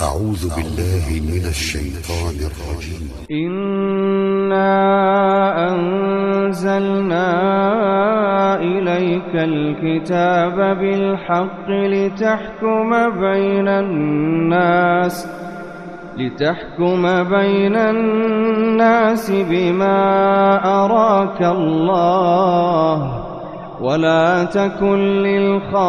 أعوذ بالله من الشيطان الرجيم. إنا أنزلنا إليك الكتاب بالحق لتحكم بين الناس لتحكم بين الناس بما أراك الله ولا تكن للخائنين.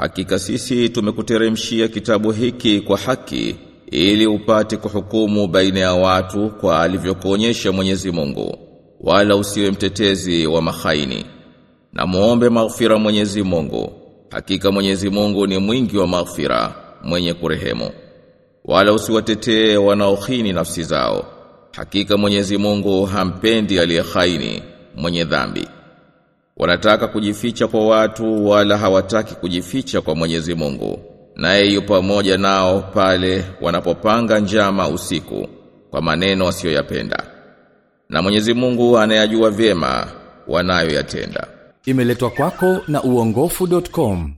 Hakika sisi tumekuteremshia kitabu hiki kwa haki ili upate kuhukumu baina ya watu kwa alivyokuonyesha Mwenyezi Mungu wala usiwe mtetezi wa mahaini na muombe maghfira Mwenyezi Mungu. Hakika Mwenyezi Mungu ni mwingi wa maghfira mwenye kurehemu. Wala usiwatetee wanaohini nafsi zao. Hakika Mwenyezi Mungu hampendi aliyehaini mwenye dhambi wanataka kujificha kwa watu wala hawataki kujificha kwa Mwenyezi Mungu. Naye yupo pamoja nao pale wanapopanga njama usiku kwa maneno wasiyoyapenda. Na Mwenyezi Mungu anayajua vyema wanayoyatenda. Imeletwa kwako na uongofu.com